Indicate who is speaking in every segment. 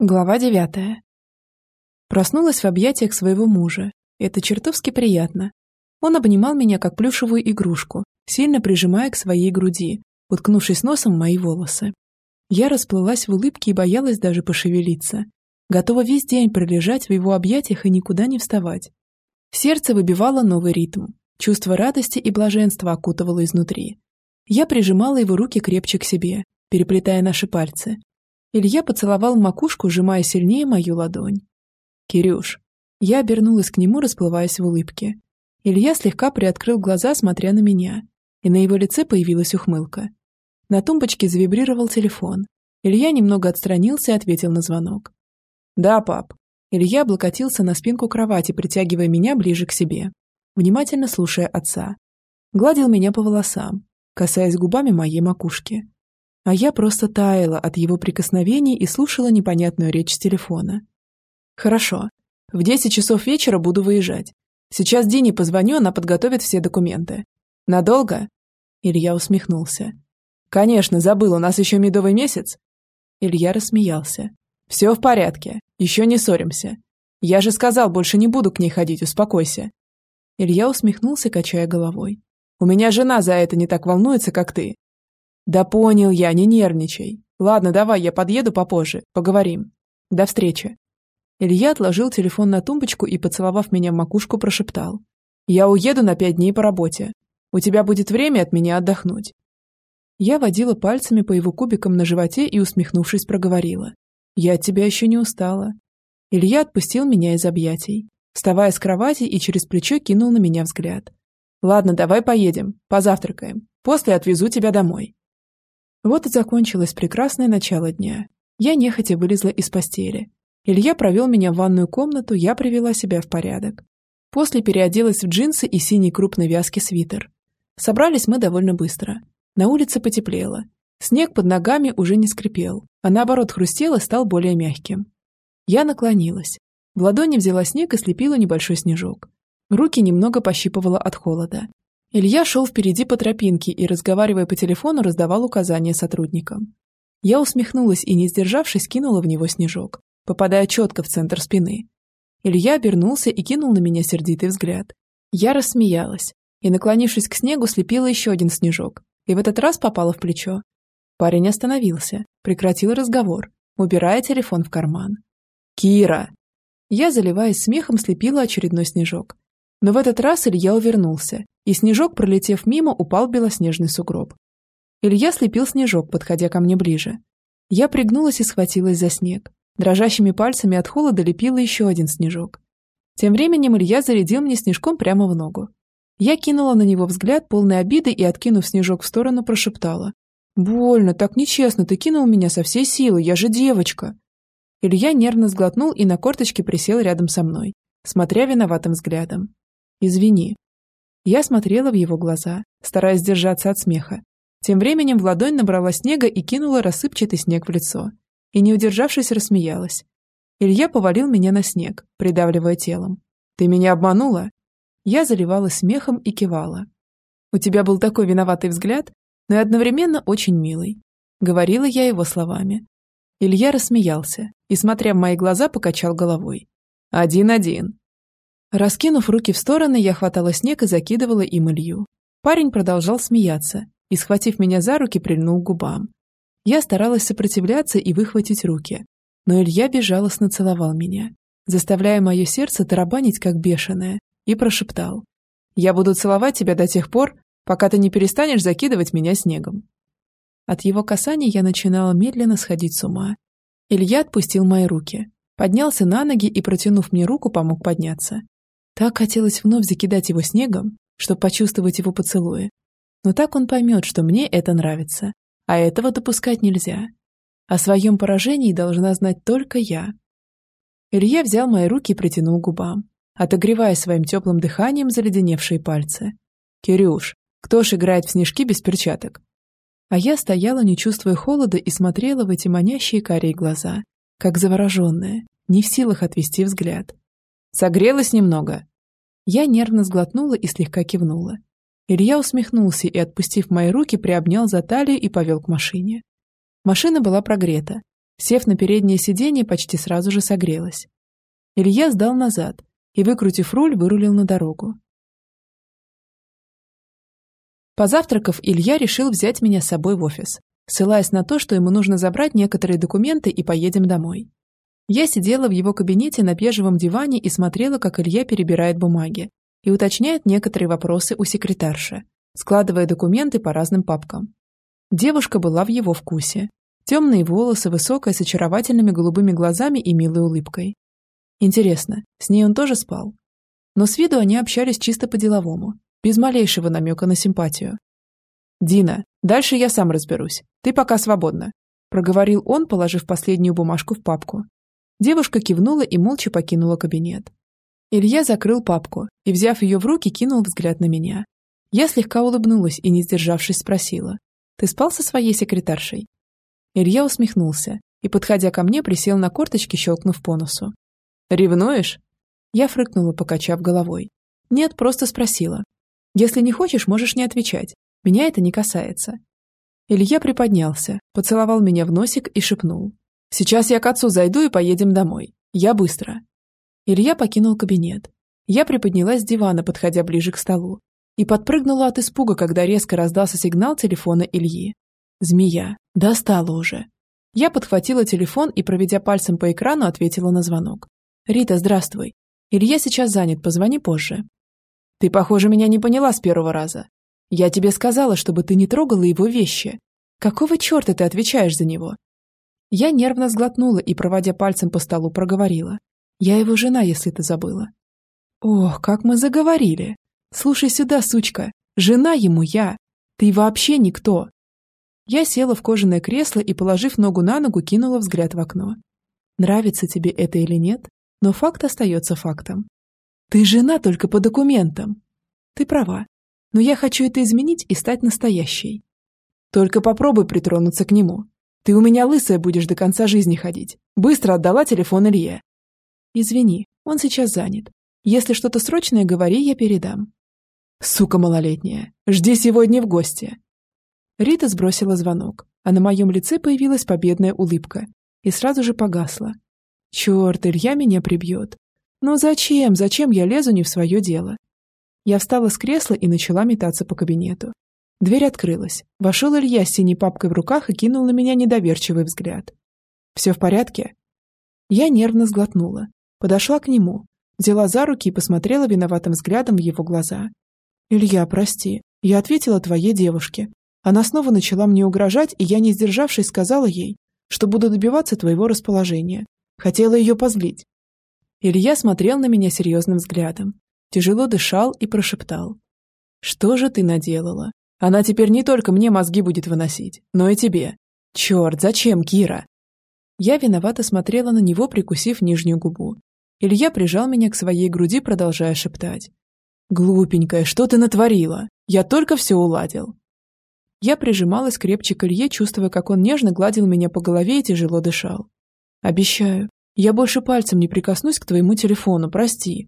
Speaker 1: Глава девятая. Проснулась в объятиях своего мужа. Это чертовски приятно. Он обнимал меня как плюшевую игрушку, сильно прижимая к своей груди, уткнувшись носом в мои волосы. Я расплылась в улыбке и боялась даже пошевелиться. Готова весь день пролежать в его объятиях и никуда не вставать. Сердце выбивало новый ритм. Чувство радости и блаженства окутывало изнутри. Я прижимала его руки крепче к себе, переплетая наши пальцы, Илья поцеловал макушку, сжимая сильнее мою ладонь. «Кирюш». Я обернулась к нему, расплываясь в улыбке. Илья слегка приоткрыл глаза, смотря на меня, и на его лице появилась ухмылка. На тумбочке завибрировал телефон. Илья немного отстранился и ответил на звонок. «Да, пап». Илья облокотился на спинку кровати, притягивая меня ближе к себе, внимательно слушая отца. Гладил меня по волосам, касаясь губами моей макушки а я просто таяла от его прикосновений и слушала непонятную речь с телефона. «Хорошо. В десять часов вечера буду выезжать. Сейчас Дине позвоню, она подготовит все документы. Надолго?» Илья усмехнулся. «Конечно, забыл, у нас еще медовый месяц». Илья рассмеялся. «Все в порядке. Еще не ссоримся. Я же сказал, больше не буду к ней ходить, успокойся». Илья усмехнулся, качая головой. «У меня жена за это не так волнуется, как ты. «Да понял я, не нервничай. Ладно, давай, я подъеду попозже, поговорим. До встречи». Илья отложил телефон на тумбочку и, поцеловав меня в макушку, прошептал. «Я уеду на пять дней по работе. У тебя будет время от меня отдохнуть». Я водила пальцами по его кубикам на животе и, усмехнувшись, проговорила. «Я от тебя еще не устала». Илья отпустил меня из объятий, вставая с кровати и через плечо кинул на меня взгляд. «Ладно, давай поедем, позавтракаем. После отвезу тебя домой». Вот и закончилось прекрасное начало дня. Я нехотя вылезла из постели. Илья провел меня в ванную комнату, я привела себя в порядок. После переоделась в джинсы и синий крупный вязкий свитер. Собрались мы довольно быстро. На улице потеплело. Снег под ногами уже не скрипел, а наоборот хрустел и стал более мягким. Я наклонилась. В ладони взяла снег и слепила небольшой снежок. Руки немного пощипывала от холода. Илья шел впереди по тропинке и, разговаривая по телефону, раздавал указания сотрудникам. Я усмехнулась и, не сдержавшись, кинула в него снежок, попадая четко в центр спины. Илья обернулся и кинул на меня сердитый взгляд. Я рассмеялась и, наклонившись к снегу, слепила еще один снежок, и в этот раз попала в плечо. Парень остановился, прекратил разговор, убирая телефон в карман. «Кира!» Я, заливаясь смехом, слепила очередной снежок. Но в этот раз Илья увернулся и снежок, пролетев мимо, упал в белоснежный сугроб. Илья слепил снежок, подходя ко мне ближе. Я пригнулась и схватилась за снег. Дрожащими пальцами от холода лепила еще один снежок. Тем временем Илья зарядил мне снежком прямо в ногу. Я кинула на него взгляд, полный обиды, и, откинув снежок в сторону, прошептала. «Больно, так нечестно, ты кинул меня со всей силы, я же девочка!» Илья нервно сглотнул и на корточке присел рядом со мной, смотря виноватым взглядом. «Извини», я смотрела в его глаза, стараясь держаться от смеха. Тем временем в ладонь набрала снега и кинула рассыпчатый снег в лицо. И, не удержавшись, рассмеялась. Илья повалил меня на снег, придавливая телом. «Ты меня обманула?» Я заливалась смехом и кивала. «У тебя был такой виноватый взгляд, но и одновременно очень милый», — говорила я его словами. Илья рассмеялся и, смотря в мои глаза, покачал головой. «Один-один. Раскинув руки в стороны, я хватала снег и закидывала им Илью. Парень продолжал смеяться и, схватив меня за руки, прильнул к губам. Я старалась сопротивляться и выхватить руки, но Илья безжалостно целовал меня, заставляя мое сердце тарабанить как бешеное, и прошептал. «Я буду целовать тебя до тех пор, пока ты не перестанешь закидывать меня снегом». От его касания я начинала медленно сходить с ума. Илья отпустил мои руки, поднялся на ноги и, протянув мне руку, помог подняться. Так хотелось вновь закидать его снегом, чтобы почувствовать его поцелуи. Но так он поймет, что мне это нравится, а этого допускать нельзя. О своем поражении должна знать только я. Илья взял мои руки и притянул к губам, отогревая своим теплым дыханием заледеневшие пальцы. «Кирюш, кто ж играет в снежки без перчаток?» А я стояла, не чувствуя холода, и смотрела в эти манящие карие глаза, как завороженная, не в силах отвести взгляд. «Согрелась немного?» Я нервно сглотнула и слегка кивнула. Илья усмехнулся и, отпустив мои руки, приобнял за талию и повел к машине. Машина была прогрета. Сев на переднее сиденье, почти сразу же согрелась. Илья сдал назад и, выкрутив руль, вырулил на дорогу. Позавтракав, Илья решил взять меня с собой в офис, ссылаясь на то, что ему нужно забрать некоторые документы и поедем домой. Я сидела в его кабинете на бежевом диване и смотрела, как Илья перебирает бумаги и уточняет некоторые вопросы у секретарши, складывая документы по разным папкам. Девушка была в его вкусе. Темные волосы, высокая, с очаровательными голубыми глазами и милой улыбкой. Интересно, с ней он тоже спал? Но с виду они общались чисто по-деловому, без малейшего намека на симпатию. «Дина, дальше я сам разберусь. Ты пока свободна», – проговорил он, положив последнюю бумажку в папку. Девушка кивнула и молча покинула кабинет. Илья закрыл папку и, взяв ее в руки, кинул взгляд на меня. Я слегка улыбнулась и, не сдержавшись, спросила. «Ты спал со своей секретаршей?» Илья усмехнулся и, подходя ко мне, присел на корточки, щелкнув по носу. «Ревнуешь?» Я фрыкнула, покачав головой. «Нет, просто спросила. Если не хочешь, можешь не отвечать. Меня это не касается». Илья приподнялся, поцеловал меня в носик и шепнул. «Сейчас я к отцу зайду и поедем домой. Я быстро». Илья покинул кабинет. Я приподнялась с дивана, подходя ближе к столу, и подпрыгнула от испуга, когда резко раздался сигнал телефона Ильи. «Змея! Достала уже!» Я подхватила телефон и, проведя пальцем по экрану, ответила на звонок. «Рита, здравствуй. Илья сейчас занят, позвони позже». «Ты, похоже, меня не поняла с первого раза. Я тебе сказала, чтобы ты не трогала его вещи. Какого черта ты отвечаешь за него?» Я нервно сглотнула и, проводя пальцем по столу, проговорила. «Я его жена, если ты забыла». «Ох, как мы заговорили! Слушай сюда, сучка, жена ему я. Ты вообще никто!» Я села в кожаное кресло и, положив ногу на ногу, кинула взгляд в окно. Нравится тебе это или нет, но факт остается фактом. Ты жена только по документам. Ты права, но я хочу это изменить и стать настоящей. Только попробуй притронуться к нему. Ты у меня лысая будешь до конца жизни ходить. Быстро отдала телефон Илье. Извини, он сейчас занят. Если что-то срочное, говори, я передам. Сука малолетняя, жди сегодня в гости. Рита сбросила звонок, а на моем лице появилась победная улыбка и сразу же погасла. Черт, Илья меня прибьет. Но зачем, зачем я лезу не в свое дело? Я встала с кресла и начала метаться по кабинету. Дверь открылась. Вошел Илья с синей папкой в руках и кинул на меня недоверчивый взгляд. «Все в порядке?» Я нервно сглотнула. Подошла к нему, взяла за руки и посмотрела виноватым взглядом в его глаза. «Илья, прости, я ответила твоей девушке. Она снова начала мне угрожать, и я, не сдержавшись, сказала ей, что буду добиваться твоего расположения. Хотела ее позлить». Илья смотрел на меня серьезным взглядом, тяжело дышал и прошептал. «Что же ты наделала? Она теперь не только мне мозги будет выносить, но и тебе. Черт, зачем, Кира? Я виновато смотрела на него, прикусив нижнюю губу. Илья прижал меня к своей груди, продолжая шептать. «Глупенькая, что ты натворила? Я только все уладил». Я прижималась крепче к Илье, чувствуя, как он нежно гладил меня по голове и тяжело дышал. «Обещаю, я больше пальцем не прикоснусь к твоему телефону, прости».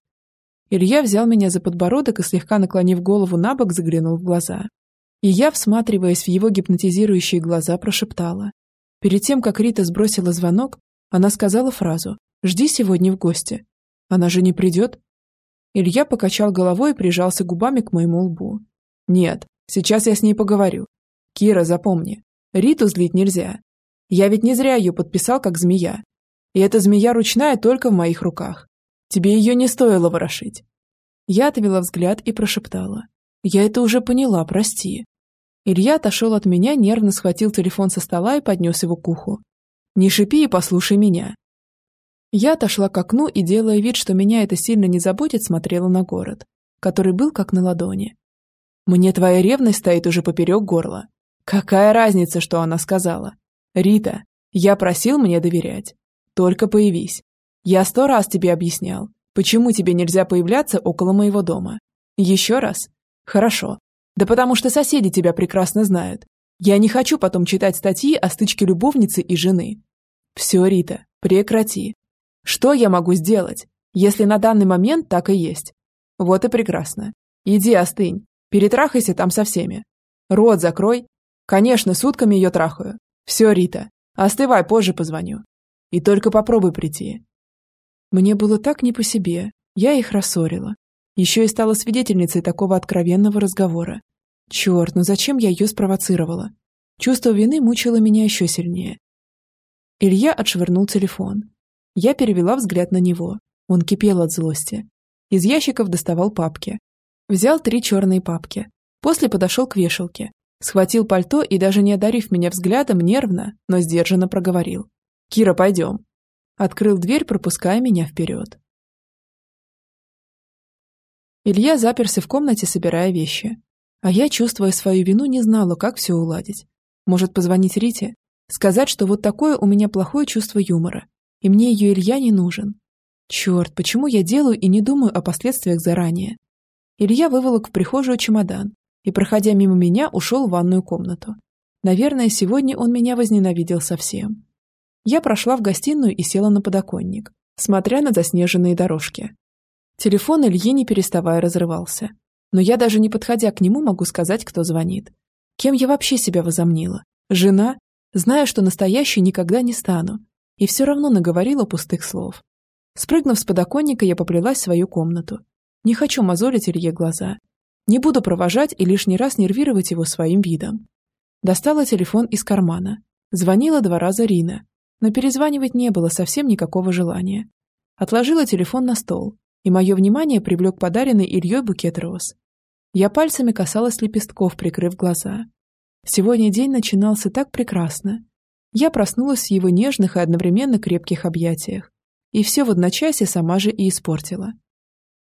Speaker 1: Илья взял меня за подбородок и, слегка наклонив голову на бок, заглянул в глаза. И я, всматриваясь в его гипнотизирующие глаза, прошептала. Перед тем, как Рита сбросила звонок, она сказала фразу «Жди сегодня в гости». Она же не придет? Илья покачал головой и прижался губами к моему лбу. «Нет, сейчас я с ней поговорю. Кира, запомни, Риту злить нельзя. Я ведь не зря ее подписал как змея. И эта змея ручная только в моих руках. Тебе ее не стоило ворошить». Я отвела взгляд и прошептала. «Я это уже поняла, прости. Илья отошел от меня, нервно схватил телефон со стола и поднес его к уху. «Не шипи и послушай меня». Я отошла к окну и, делая вид, что меня это сильно не заботит, смотрела на город, который был как на ладони. «Мне твоя ревность стоит уже поперек горла. Какая разница, что она сказала? Рита, я просил мне доверять. Только появись. Я сто раз тебе объяснял, почему тебе нельзя появляться около моего дома. Еще раз? Хорошо, да потому что соседи тебя прекрасно знают. Я не хочу потом читать статьи о стычке любовницы и жены. Все, Рита, прекрати. Что я могу сделать, если на данный момент так и есть? Вот и прекрасно. Иди остынь, перетрахайся там со всеми. Рот закрой. Конечно, сутками ее трахаю. Все, Рита,
Speaker 2: Остывай, позже позвоню. И только попробуй прийти.
Speaker 1: Мне было так не по себе. Я их рассорила. Еще и стала свидетельницей такого откровенного разговора. Черт, ну зачем я ее спровоцировала? Чувство вины мучило меня еще сильнее. Илья отшвырнул телефон. Я перевела взгляд на него. Он кипел от злости. Из ящиков доставал папки. Взял три черные папки. После подошел к вешалке. Схватил пальто и, даже не одарив меня взглядом, нервно, но сдержанно проговорил. «Кира, пойдем». Открыл дверь, пропуская меня вперед. Илья заперся в комнате, собирая вещи. А я, чувствуя свою вину, не знала, как все уладить. Может, позвонить Рите? Сказать, что вот такое у меня плохое чувство юмора, и мне ее Илья не нужен. Черт, почему я делаю и не думаю о последствиях заранее? Илья выволок в прихожую чемодан и, проходя мимо меня, ушел в ванную комнату. Наверное, сегодня он меня возненавидел совсем. Я прошла в гостиную и села на подоконник, смотря на заснеженные дорожки. Телефон Ильи не переставая разрывался. Но я даже не подходя к нему могу сказать, кто звонит. Кем я вообще себя возомнила? Жена? Зная, что настоящей никогда не стану. И все равно наговорила пустых слов. Спрыгнув с подоконника, я поплелась в свою комнату. Не хочу мозолить Илье глаза. Не буду провожать и лишний раз нервировать его своим видом. Достала телефон из кармана. Звонила два раза Рина. Но перезванивать не было совсем никакого желания. Отложила телефон на стол, и мое внимание привлек подаренный Ильей букет роз. Я пальцами касалась лепестков, прикрыв глаза. Сегодня день начинался так прекрасно. Я проснулась в его нежных и одновременно крепких объятиях. И все в одночасье сама же и испортила.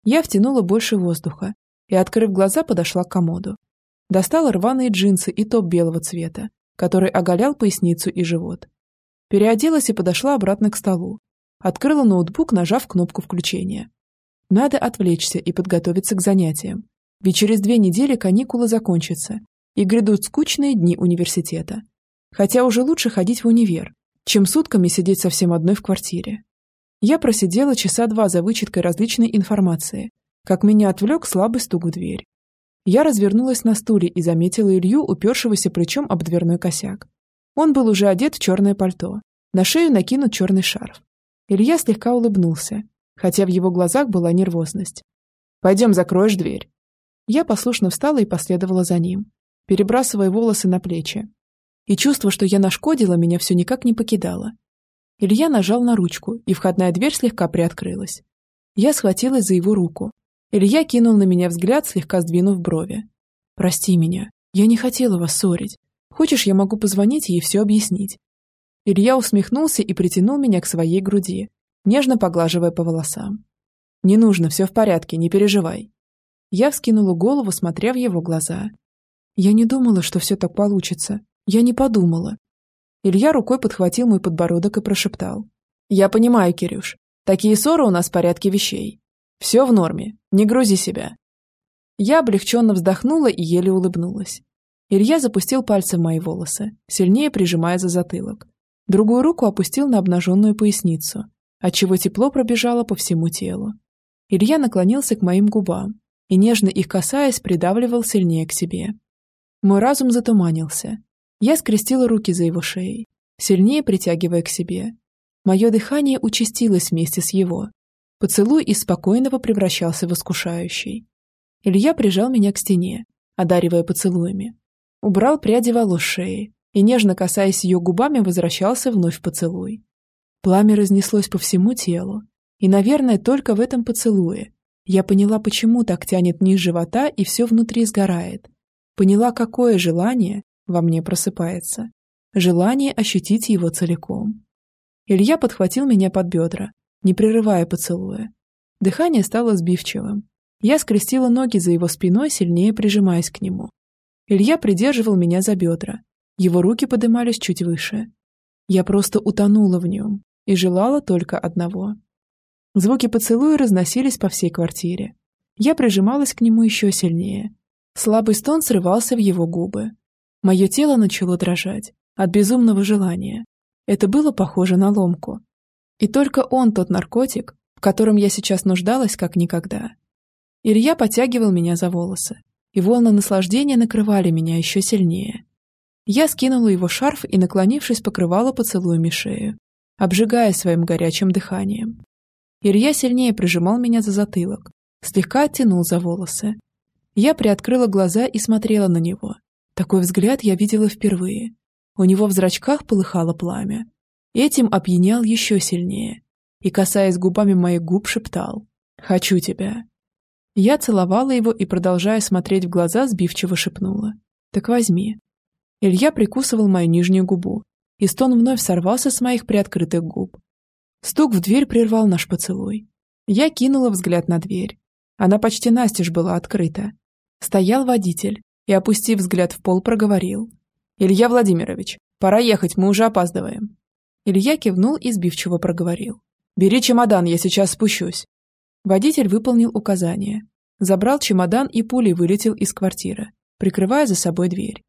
Speaker 1: Я втянула больше воздуха и, открыв глаза, подошла к комоду. Достала рваные джинсы и топ белого цвета, который оголял поясницу и живот. Переоделась и подошла обратно к столу. Открыла ноутбук, нажав кнопку включения. Надо отвлечься и подготовиться к занятиям. Ведь через две недели каникулы закончатся, и грядут скучные дни университета. Хотя уже лучше ходить в универ, чем сутками сидеть совсем одной в квартире. Я просидела часа два за вычеткой различной информации, как меня отвлек слабый стук в дверь. Я развернулась на стуле и заметила Илью, упершегося плечом об дверной косяк. Он был уже одет в черное пальто, на шею накинут черный шарф. Илья слегка улыбнулся, хотя в его глазах была нервозность. «Пойдем, закроешь дверь». Я послушно встала и последовала за ним, перебрасывая волосы на плечи. И чувство, что я нашкодила, меня все никак не покидало. Илья нажал на ручку, и входная дверь слегка приоткрылась. Я схватилась за его руку. Илья кинул на меня взгляд, слегка сдвинув брови. «Прости меня. Я не хотела вас ссорить. Хочешь, я могу позвонить и все объяснить?» Илья усмехнулся и притянул меня к своей груди, нежно поглаживая по волосам. «Не нужно, все в порядке, не переживай». Я вскинула голову, смотря в его глаза. Я не думала, что все так получится. Я не подумала. Илья рукой подхватил мой подбородок и прошептал. «Я понимаю, Кирюш. Такие ссоры у нас в порядке вещей. Все в норме, не грузи себя». Я облегченно вздохнула и еле улыбнулась. Илья запустил пальцы в мои волосы, сильнее прижимая за затылок. Другую руку опустил на обнаженную поясницу, отчего тепло пробежало по всему телу. Илья наклонился к моим губам и, нежно их касаясь, придавливал сильнее к себе. Мой разум затуманился. Я скрестила руки за его шеей, сильнее притягивая к себе. Мое дыхание участилось вместе с его. Поцелуй из спокойного превращался в искушающий. Илья прижал меня к стене, одаривая поцелуями. Убрал пряди волос шеи и, нежно касаясь ее губами, возвращался вновь в поцелуй. Пламя разнеслось по всему телу, и, наверное, только в этом поцелуе я поняла, почему так тянет низ живота и все внутри сгорает. Поняла, какое желание во мне просыпается. Желание ощутить его целиком. Илья подхватил меня под бедра, не прерывая поцелуя. Дыхание стало сбивчивым. Я скрестила ноги за его спиной, сильнее прижимаясь к нему. Илья придерживал меня за бедра. Его руки подымались чуть выше. Я просто утонула в нем, и желала только одного. Звуки поцелуя разносились по всей квартире. Я прижималась к нему еще сильнее. Слабый стон срывался в его губы. Мое тело начало дрожать от безумного желания. Это было похоже на ломку. И только он тот наркотик, в котором я сейчас нуждалась как никогда. Илья потягивал меня за волосы, и волны наслаждения накрывали меня еще сильнее. Я скинула его шарф и, наклонившись, покрывала поцелуями шею, обжигая своим горячим дыханием. Илья сильнее прижимал меня за затылок, слегка оттянул за волосы. Я приоткрыла глаза и смотрела на него. Такой взгляд я видела впервые. У него в зрачках полыхало пламя. Этим опьянял еще сильнее. И, касаясь губами моих губ, шептал «Хочу тебя». Я целовала его и, продолжая смотреть в глаза, сбивчиво шепнула «Так возьми». Илья прикусывал мою нижнюю губу, и стон вновь сорвался с моих приоткрытых губ. Стук в дверь прервал наш поцелуй. Я кинула взгляд на дверь. Она почти настежь была открыта. Стоял водитель и, опустив взгляд в пол, проговорил. «Илья Владимирович, пора ехать, мы уже опаздываем». Илья кивнул и сбивчиво проговорил. «Бери чемодан, я сейчас спущусь». Водитель выполнил указание. Забрал чемодан и пулей вылетел из квартиры, прикрывая за собой дверь.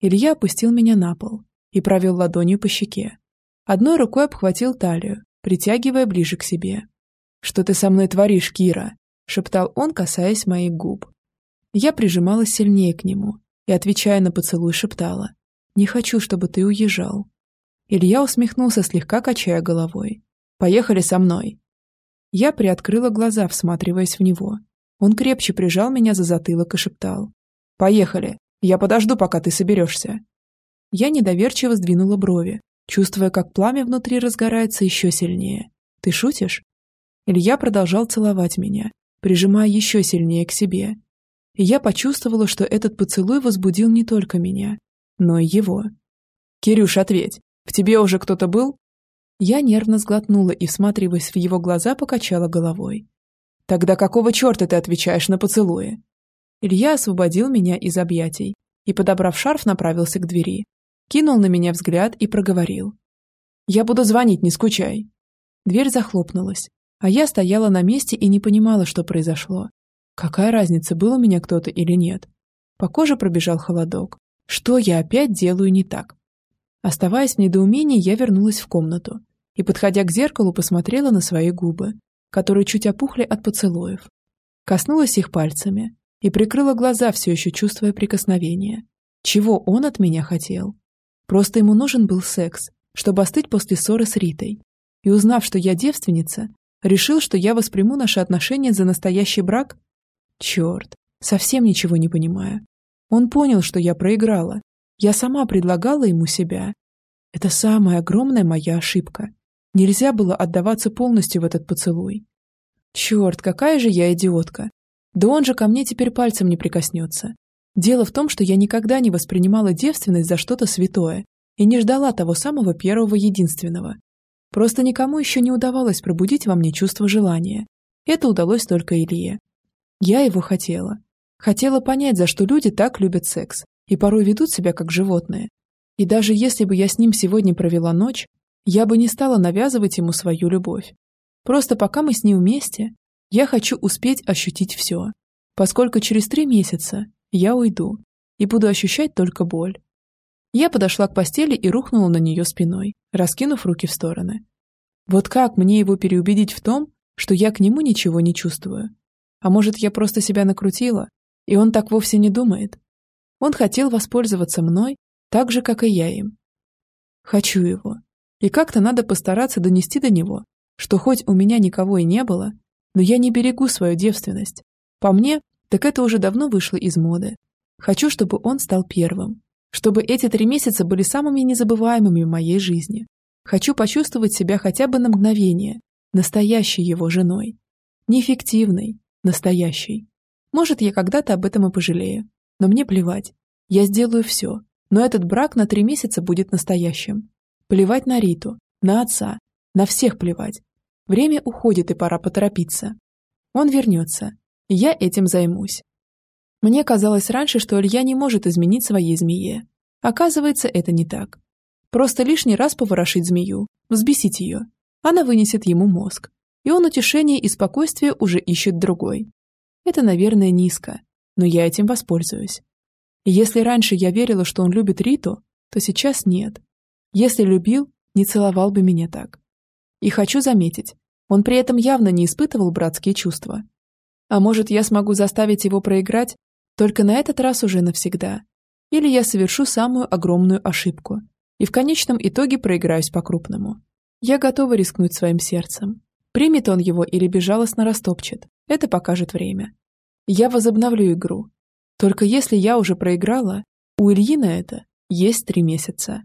Speaker 1: Илья опустил меня на пол и провел ладонью по щеке. Одной рукой обхватил талию, притягивая ближе к себе. «Что ты со мной творишь, Кира?» – шептал он, касаясь моих губ. Я прижималась сильнее к нему и, отвечая на поцелуй, шептала. «Не хочу, чтобы ты уезжал». Илья усмехнулся, слегка качая головой. «Поехали со мной». Я приоткрыла глаза, всматриваясь в него. Он крепче прижал меня за затылок и шептал. «Поехали. Я подожду, пока ты соберешься». Я недоверчиво сдвинула брови, чувствуя, как пламя внутри разгорается еще сильнее. «Ты шутишь?» Илья продолжал целовать меня, прижимая еще сильнее к себе. И я почувствовала, что этот поцелуй возбудил не только меня, но и его. «Кирюш, ответь, в тебе уже кто-то был?» Я нервно сглотнула и, всматриваясь в его глаза, покачала головой. «Тогда какого черта ты отвечаешь на поцелуи?» Илья освободил меня из объятий и, подобрав шарф, направился к двери. Кинул на меня взгляд и проговорил. «Я буду звонить, не скучай». Дверь захлопнулась, а я стояла на месте и не понимала, что произошло. Какая разница, был у меня кто-то или нет? По коже пробежал холодок. Что я опять делаю не так? Оставаясь в недоумении, я вернулась в комнату и, подходя к зеркалу, посмотрела на свои губы, которые чуть опухли от поцелуев. Коснулась их пальцами, и прикрыла глаза, все еще чувствуя прикосновение. Чего он от меня хотел? Просто ему нужен был секс, чтобы остыть после ссоры с Ритой. И узнав, что я девственница, решил, что я восприму наши отношения за настоящий брак? Черт, совсем ничего не понимаю. Он понял, что я проиграла. Я сама предлагала ему себя. Это самая огромная моя ошибка. Нельзя было отдаваться полностью в этот поцелуй. Черт, какая же я идиотка. Да он же ко мне теперь пальцем не прикоснется. Дело в том, что я никогда не воспринимала девственность за что-то святое и не ждала того самого первого единственного. Просто никому еще не удавалось пробудить во мне чувство желания. Это удалось только Илье. Я его хотела. Хотела понять, за что люди так любят секс и порой ведут себя как животные. И даже если бы я с ним сегодня провела ночь, я бы не стала навязывать ему свою любовь. Просто пока мы с ним вместе, я хочу успеть ощутить все, поскольку через три месяца я уйду и буду ощущать только боль. Я подошла к постели и рухнула на нее спиной, раскинув руки в стороны. Вот как мне его переубедить в том, что я к нему ничего не чувствую? А может, я просто себя накрутила, и он так вовсе не думает? Он хотел воспользоваться мной так же, как и я им. Хочу его. И как-то надо постараться донести до него, что хоть у меня никого и не было, но я не берегу свою девственность. По мне, так это уже давно вышло из моды. Хочу, чтобы он стал первым. Чтобы эти три месяца были самыми незабываемыми в моей жизни. Хочу почувствовать себя хотя бы на мгновение настоящей его женой. Не фиктивной, настоящей. Может, я когда-то об этом и пожалею. Но мне плевать. Я сделаю все. Но этот брак на три месяца будет настоящим. Плевать на Риту, на отца, на всех плевать. Время уходит, и пора поторопиться. Он вернется, я этим займусь. Мне казалось раньше, что Илья не может изменить своей змее. Оказывается, это не так. Просто лишний раз поворошить змею, взбесить ее. Она вынесет ему мозг. И он утешение и спокойствие уже ищет другой. Это, наверное, низко, но я этим воспользуюсь. Если раньше я верила, что он любит Риту, то сейчас нет. Если любил, не целовал бы меня так. И хочу заметить, он при этом явно не испытывал братские чувства. А может, я смогу заставить его проиграть, только на этот раз уже навсегда. или я совершу самую огромную ошибку и в конечном итоге проиграюсь по-крупному. Я готова рискнуть своим сердцем. Примет он его или безжалостно растопчет, это покажет время. Я возобновлю игру. Только если я уже проиграла, у Ильи на это есть три месяца.